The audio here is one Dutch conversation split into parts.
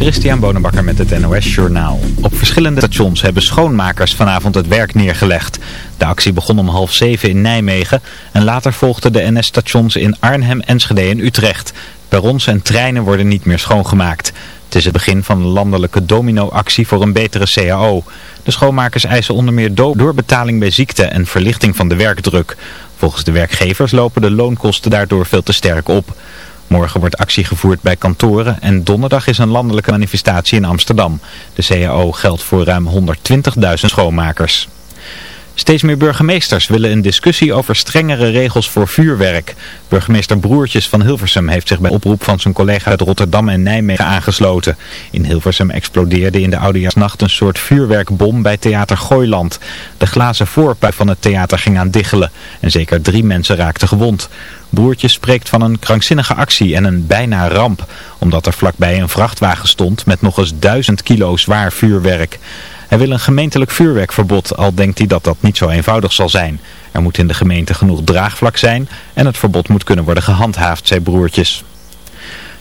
Christian Bonenbakker met het NOS Journaal. Op verschillende stations hebben schoonmakers vanavond het werk neergelegd. De actie begon om half zeven in Nijmegen en later volgden de NS-stations in Arnhem, Enschede en Utrecht. Perrons en treinen worden niet meer schoongemaakt. Het is het begin van een landelijke domino-actie voor een betere CAO. De schoonmakers eisen onder meer doorbetaling bij ziekte en verlichting van de werkdruk. Volgens de werkgevers lopen de loonkosten daardoor veel te sterk op. Morgen wordt actie gevoerd bij kantoren en donderdag is een landelijke manifestatie in Amsterdam. De CAO geldt voor ruim 120.000 schoonmakers. Steeds meer burgemeesters willen een discussie over strengere regels voor vuurwerk. Burgemeester Broertjes van Hilversum heeft zich bij oproep van zijn collega uit Rotterdam en Nijmegen aangesloten. In Hilversum explodeerde in de oudejaarsnacht een soort vuurwerkbom bij theater Gooiland. De glazen voorpui van het theater ging aan diggelen en zeker drie mensen raakten gewond. Broertjes spreekt van een krankzinnige actie en een bijna ramp, omdat er vlakbij een vrachtwagen stond met nog eens duizend kilo zwaar vuurwerk. Hij wil een gemeentelijk vuurwerkverbod, al denkt hij dat dat niet zo eenvoudig zal zijn. Er moet in de gemeente genoeg draagvlak zijn en het verbod moet kunnen worden gehandhaafd, zei Broertjes.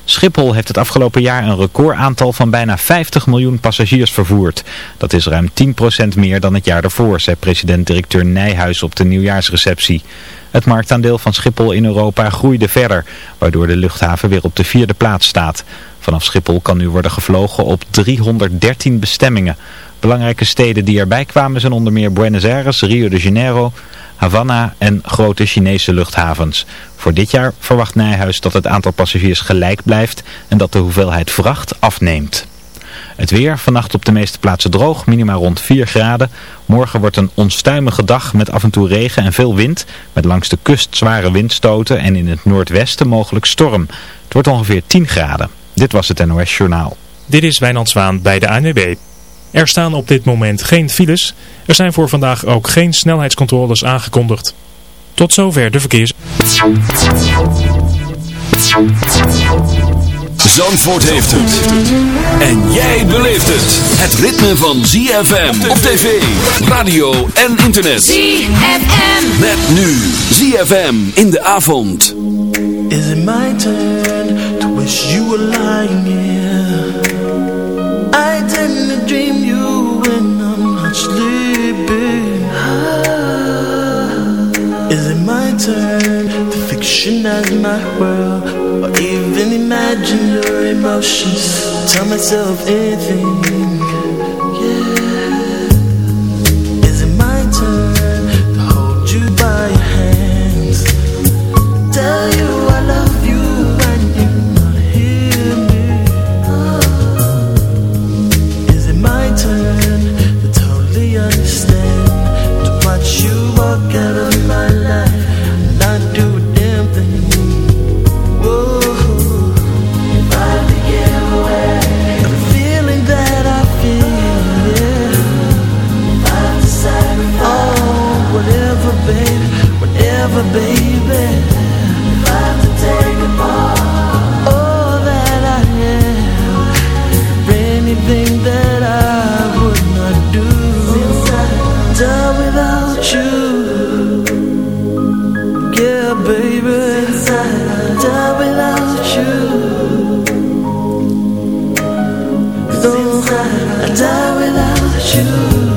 Schiphol heeft het afgelopen jaar een recordaantal van bijna 50 miljoen passagiers vervoerd. Dat is ruim 10% meer dan het jaar daarvoor, zei president-directeur Nijhuis op de nieuwjaarsreceptie. Het marktaandeel van Schiphol in Europa groeide verder, waardoor de luchthaven weer op de vierde plaats staat. Vanaf Schiphol kan nu worden gevlogen op 313 bestemmingen. Belangrijke steden die erbij kwamen zijn onder meer Buenos Aires, Rio de Janeiro, Havana en grote Chinese luchthavens. Voor dit jaar verwacht Nijhuis dat het aantal passagiers gelijk blijft en dat de hoeveelheid vracht afneemt. Het weer, vannacht op de meeste plaatsen droog, minima rond 4 graden. Morgen wordt een onstuimige dag met af en toe regen en veel wind. Met langs de kust zware windstoten en in het noordwesten mogelijk storm. Het wordt ongeveer 10 graden. Dit was het NOS Journaal. Dit is Wijnand Zwaan bij de ANWB. Er staan op dit moment geen files. Er zijn voor vandaag ook geen snelheidscontroles aangekondigd. Tot zover de verkeers. Zandvoort heeft het. En jij beleeft het. Het ritme van ZFM op tv, radio en internet. ZFM. Met nu ZFM in de avond. Is it my turn to wish you were lying here? I dream you when I'm not sleeping. Ah. Is it my turn to fictionize my world? Or even imagine your emotions? Tell myself anything. Yeah. Is it my turn to hold you by your hands? Tell you you walk I die without you.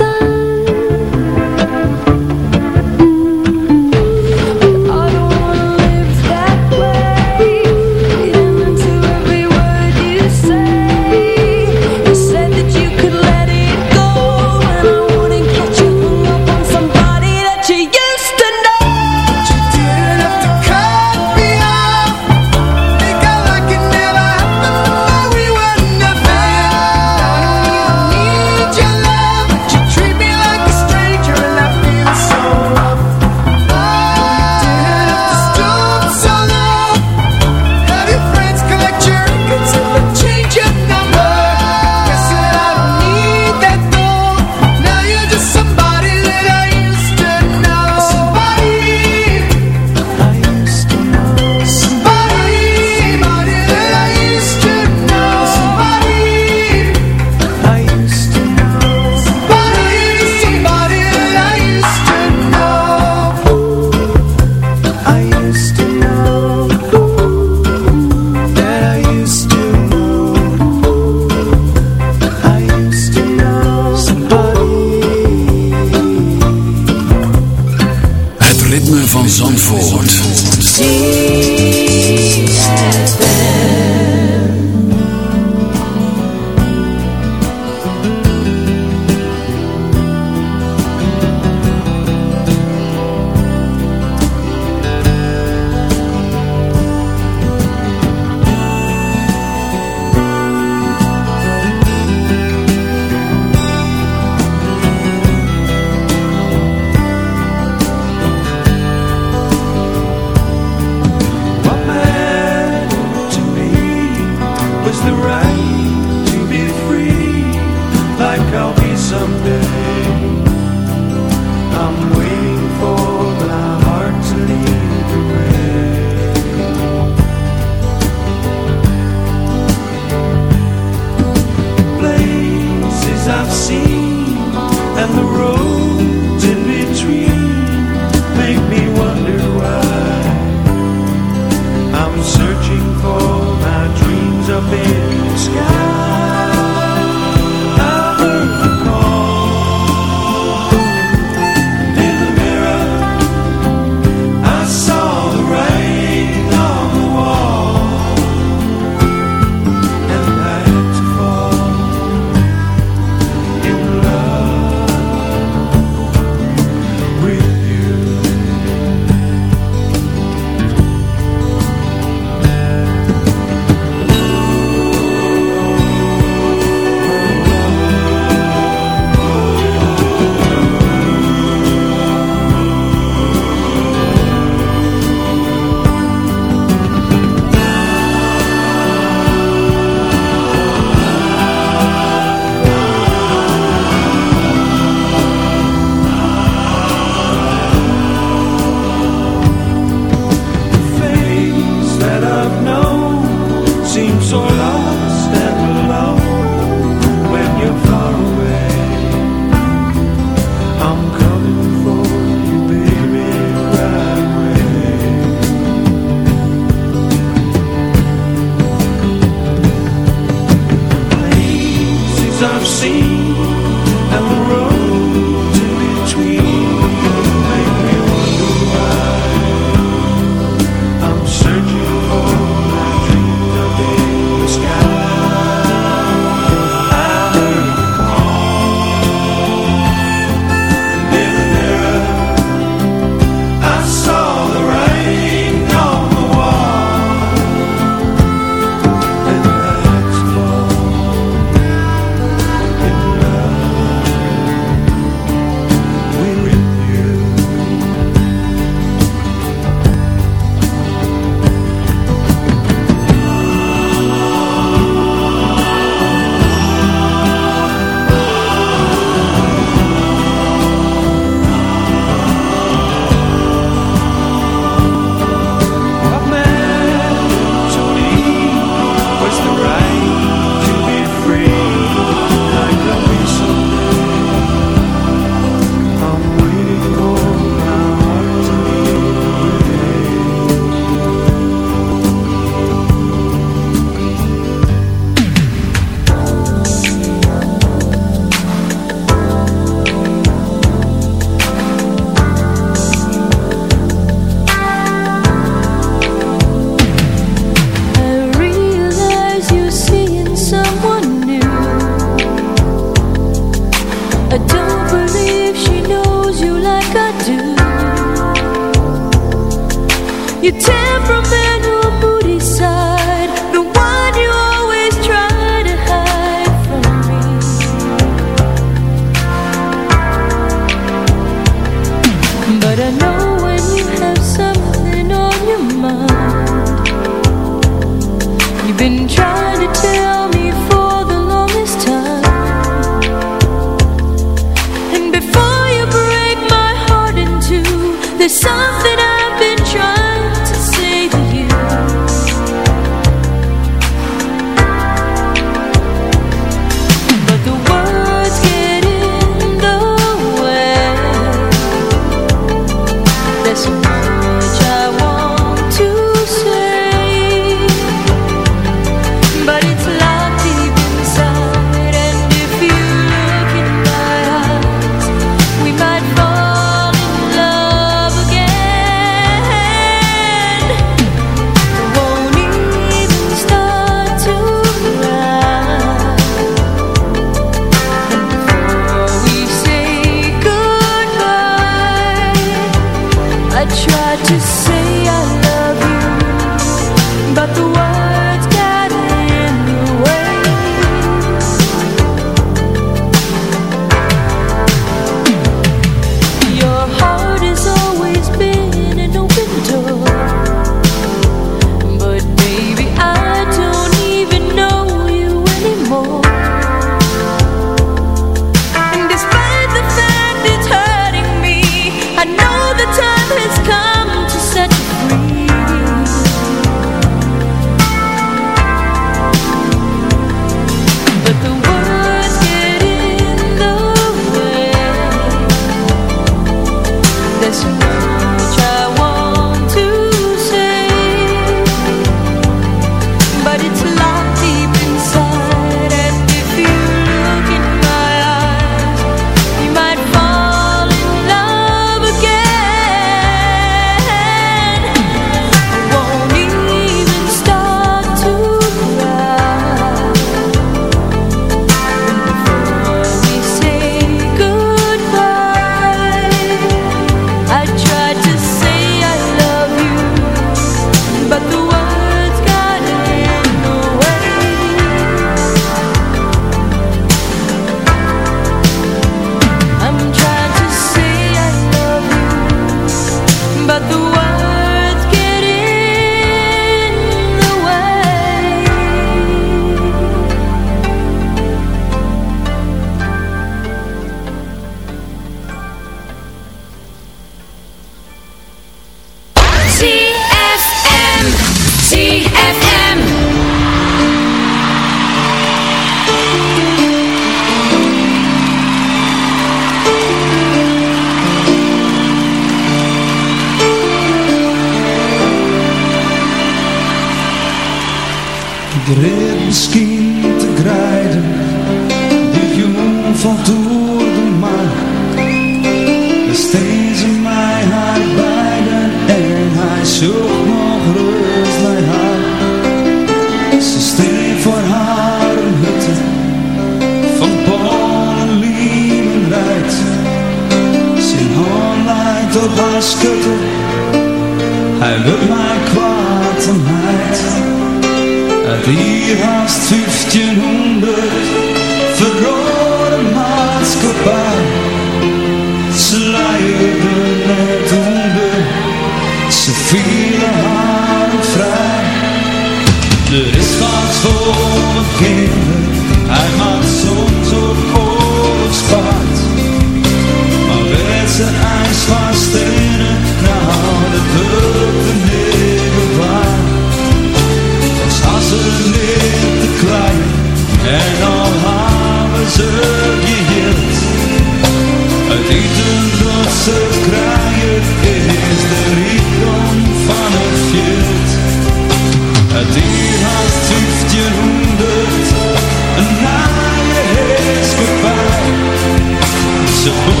So.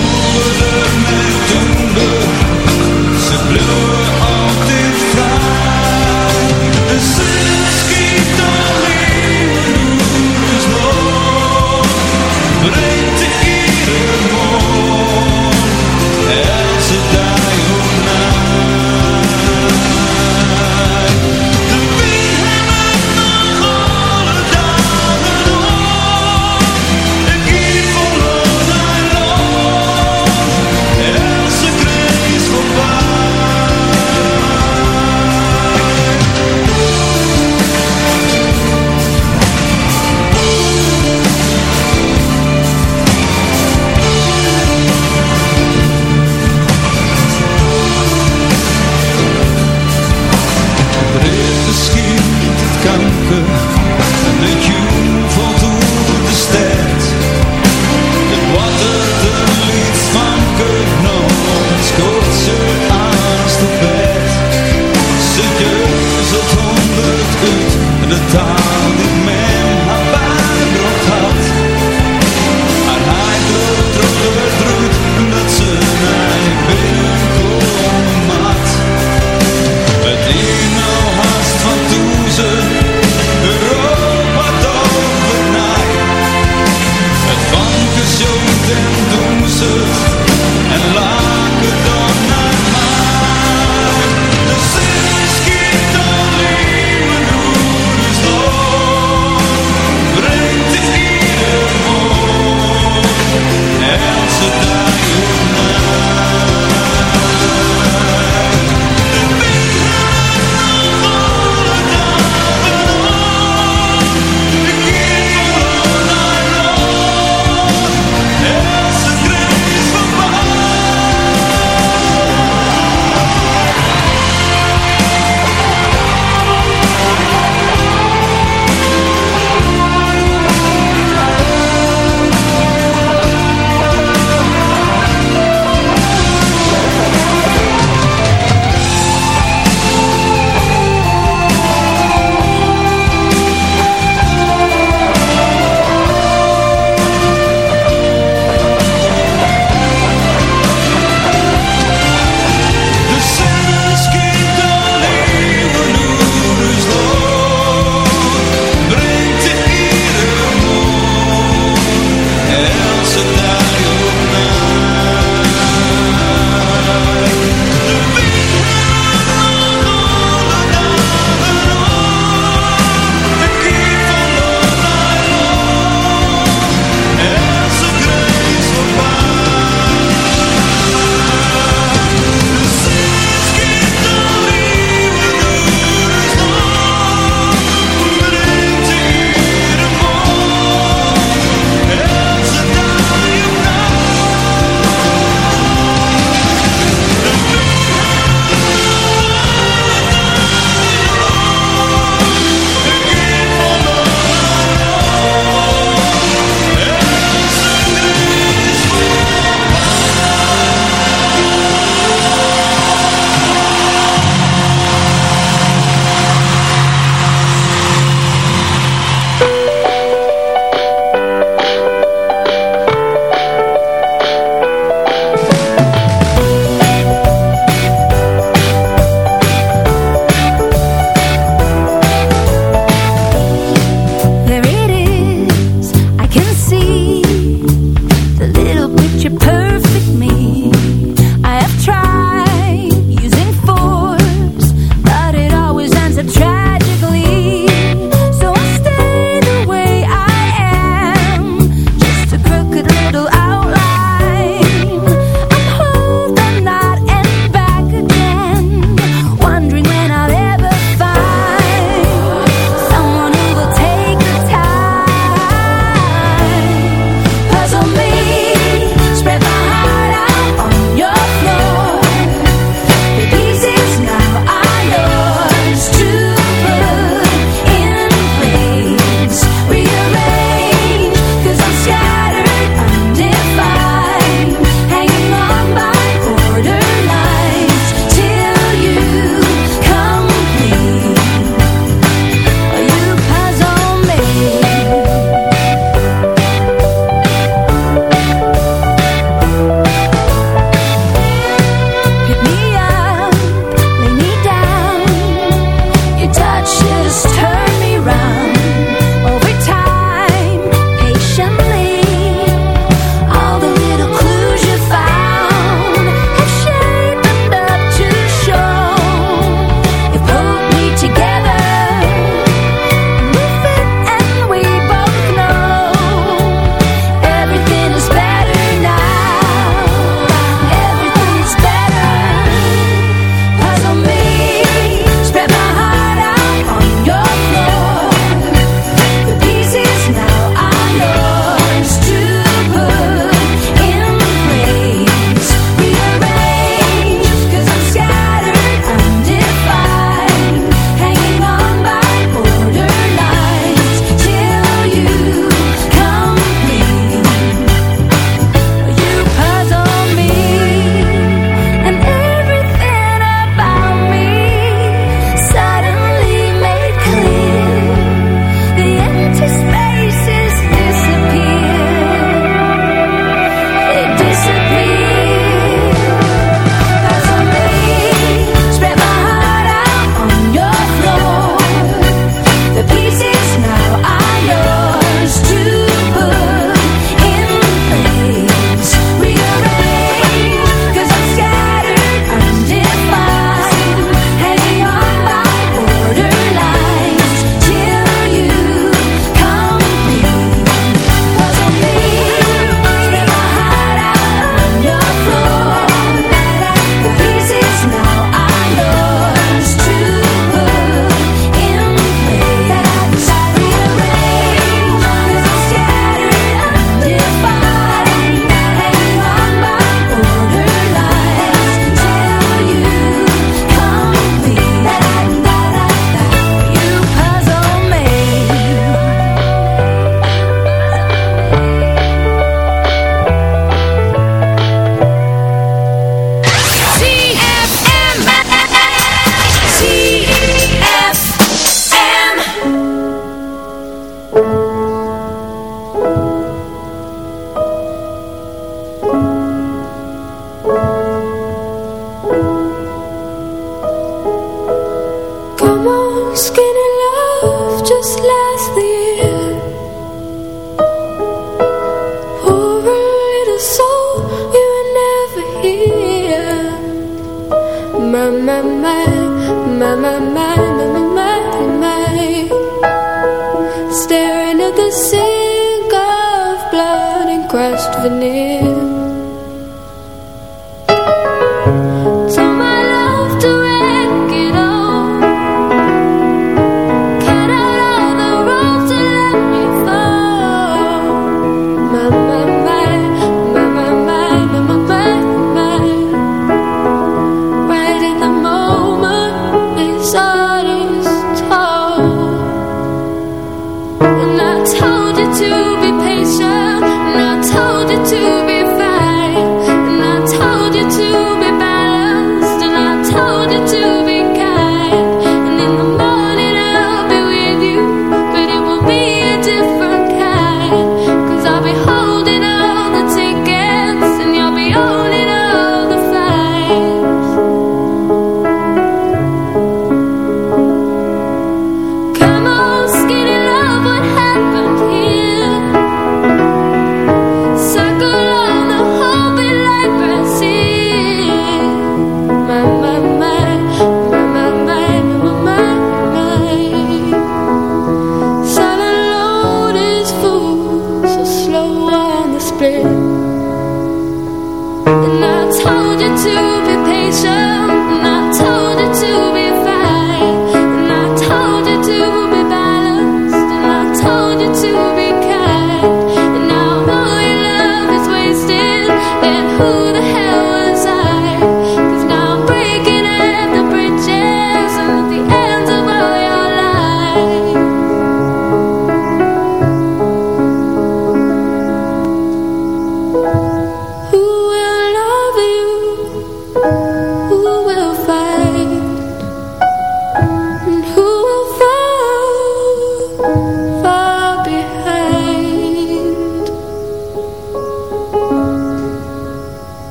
you to be patient.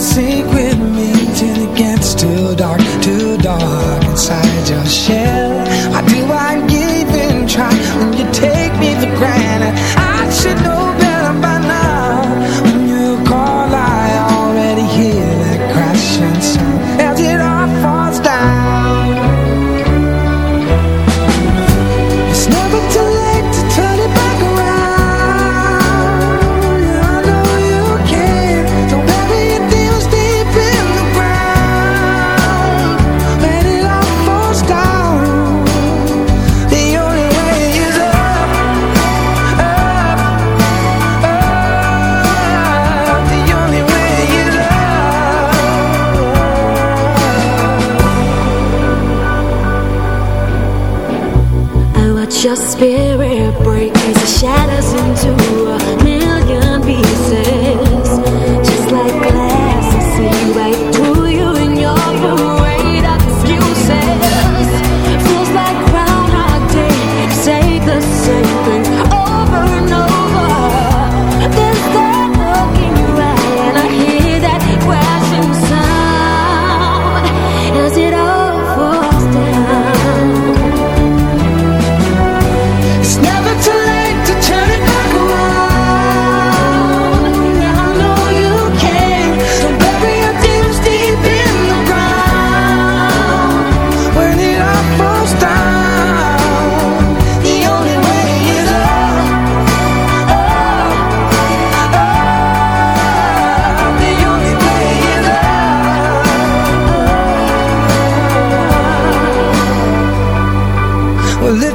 sing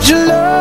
your love.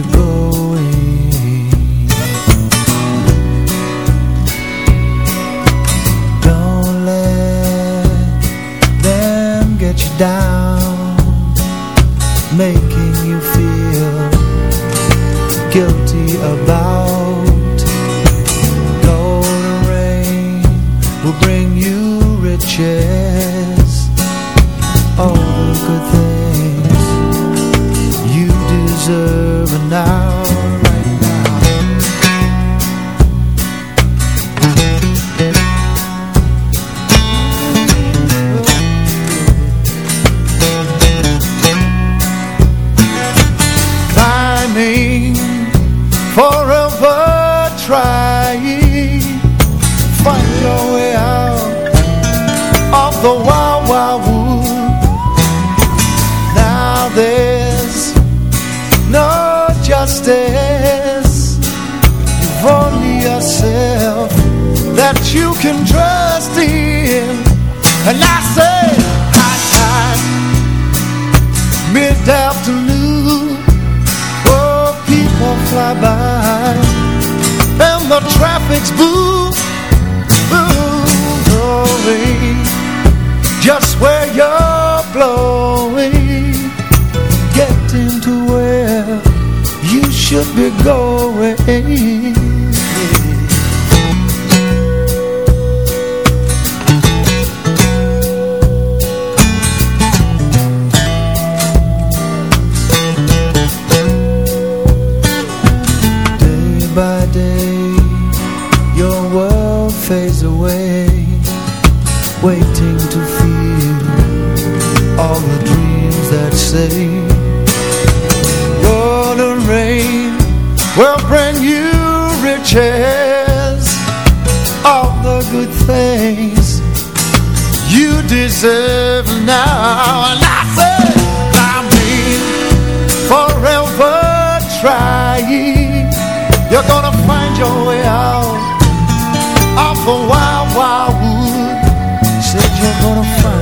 be waiting to feel all the dreams that say golden rain will bring you riches all the good things you deserve now. And I said, I'm mean, forever trying. You're gonna find your way out of the wild never gonna find